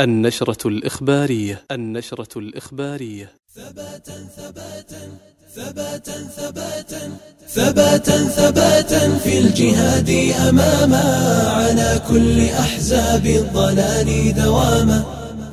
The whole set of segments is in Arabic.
النشرة الإخبارية النشرة الإخبارية. ثباتا ثباتا ثباتا ثباتا ثباتا ثباتا في الجهاد أماما على كل أحزاب الضلال دواما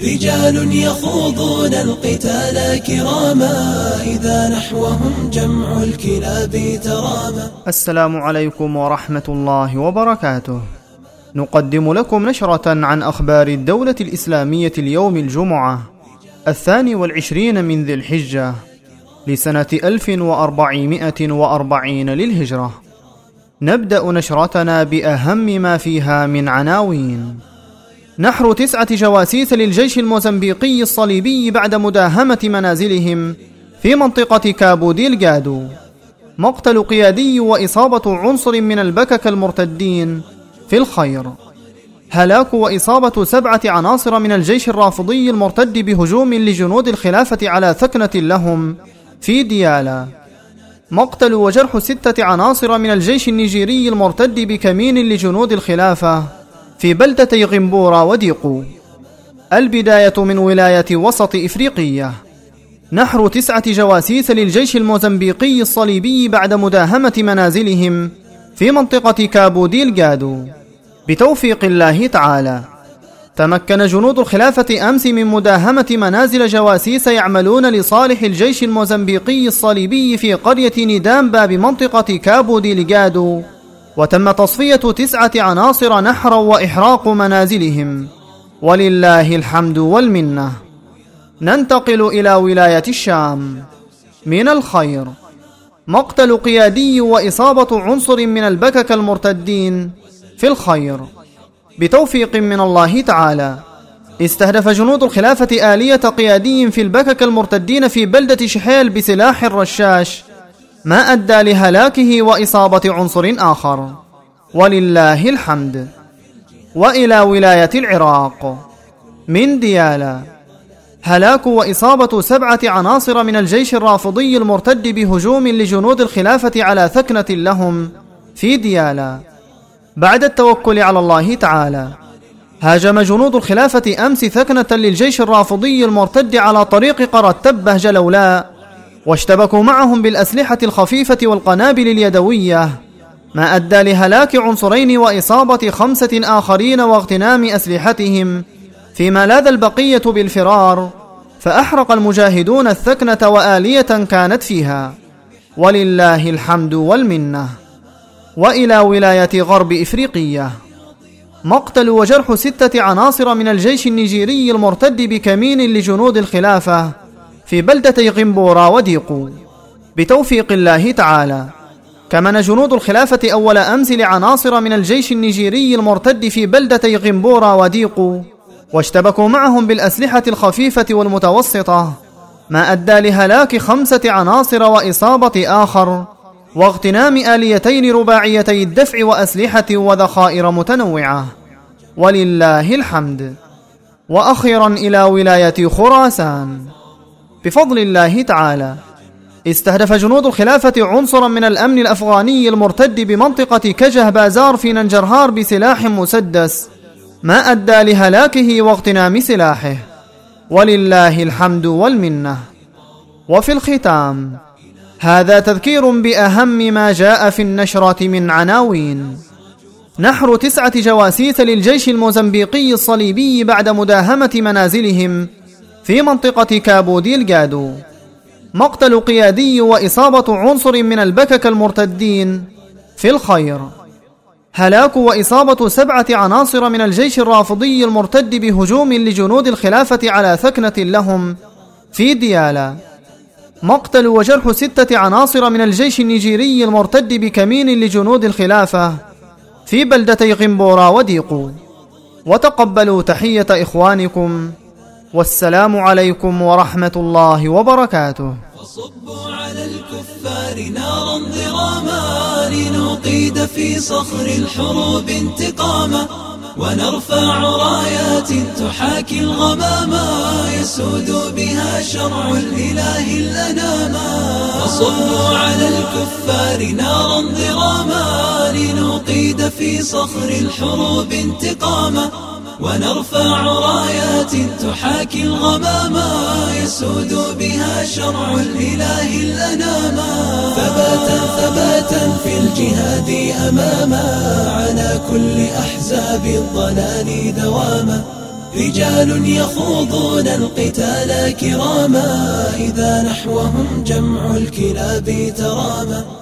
رجال يخوضون القتال كراما إذا نحوهم جمع الكلاب تراما السلام عليكم ورحمة الله وبركاته. نقدم لكم نشرة عن أخبار الدولة الإسلامية اليوم الجمعة الثاني والعشرين من ذي الحجة لسنة ألف وأربعمائة وأربعين للهجرة. نبدأ نشرتنا بأهم ما فيها من عناوين. نحر تسعة جواسيس للجيش الموزمبيقي الصليبي بعد مداهمة منازلهم في منطقة كابو ديلغادو. مقتل قيادي وإصابة عنصر من البكك المرتدين في الخير. هلاك وإصابة سبعة عناصر من الجيش الرافضي المرتد بهجوم لجنود الخلافة على ثكنة لهم في ديالا. مقتل وجرح ستة عناصر من الجيش النيجيري المرتد بكمين لجنود الخلافة في بلدتي غمبورا وديقو. البداية من ولاية وسط إفريقية. نحر تسعة جواسيس للجيش الموزمبيقي الصليبي بعد مداهمة منازلهم في منطقة كابو ديلغادو. بتوفيق الله تعالى. تمكن جنود الخلافة أمس من مداهمة منازل جواسيس يعملون لصالح الجيش الموزمبيقي الصليبي في قرية ندامبا بمنطقة كابو ديلغادو وتم تصفية تسعة عناصر نحرا وإحراق منازلهم. ولله الحمد والمنة. ننتقل إلى ولاية الشام. من الخير. مقتل قيادي وإصابة عنصر من البكك المرتدين. في الخير. بتوفيق من الله تعالى. استهدف جنود الخلافة آلية قيادي في البكك المرتدين في بلدة شحيل بسلاح الرشاش ما أدى لهلاكه وإصابة عنصر آخر. ولله الحمد. وإلى ولاية العراق. من ديالا هلاك وإصابة سبعة عناصر من الجيش الرافضي المرتد بهجوم لجنود الخلافة على ثكنة لهم في ديالا بعد التوكل على الله تعالى. هاجم جنود الخلافة أمس ثكنة للجيش الرافضي المرتد على طريق قرى تبه جلولاء واشتبكوا معهم بالأسلحة الخفيفة والقنابل اليدوية. ما أدى لهلاك عنصرين وإصابة خمسة آخرين واغتنام أسلحتهم فيما لاذ البقية بالفرار فأحرق المجاهدون الثكنة وآلية كانت فيها. ولله الحمد والمنة. وإلى ولاية غرب إفريقية. مقتل وجرح ستة عناصر من الجيش النيجيري المرتد بكمين لجنود الخلافة في بلدتي غمبورا وديقو. بتوفيق الله تعالى. كمن جنود الخلافة أول أمس لعناصر من الجيش النيجيري المرتد في بلدتي غمبورا وديقو واشتبكوا معهم بالأسلحة الخفيفة والمتوسطة ما أدى لهلاك خمسة عناصر وإصابة آخر واغتنام آليتين رباعيتي الدفع وأسلحة وذخائر متنوعة. ولله الحمد. وأخيرا إلى ولاية خراسان. بفضل الله تعالى. استهدف جنود الخلافة عنصرا من الأمن الأفغاني المرتد بمنطقة كجه بازار في ننجرهار بسلاح مسدس ما أدى لهلاكه واغتنام سلاحه. ولله الحمد والمنة. وفي الختام هذا تذكير بأهم ما جاء في النشرة من عناوين. نحر تسعة جواسيس للجيش الموزمبيقي الصليبي بعد مداهمة منازلهم في منطقة كابو ديلغادو. مقتل قيادي وإصابة عنصر من البكك المرتدين في الخير. هلاك وإصابة سبعة عناصر من الجيش الرافضي المرتد بهجوم لجنود الخلافة على ثكنه لهم في ديالا. مقتل وجرح ستة عناصر من الجيش النيجيري المرتد بكمين لجنود الخلافة في بلدتي غمبورا وديقو. وتقبلوا تحية إخوانكم. والسلام عليكم ورحمة الله وبركاته. فصبوا على الكفار نارا ضراما لنقيد في صخر الحروب انتقاما. ونرفع رايات تحاكي الغماما يسود بها شرع الإله الأناما فصبوا على الكفار نارا ضراما لنقيد في صخر الحروب انتقاما. ونرفع رايات تحاكي الغماما يسود بها شرع الإله الأناما ثباتا ثباتا في الجهاد أماما على كل أحزاب الضلال دواما. رجال يخوضون القتال كراما إذا نحوهم جمع الكلاب تراما.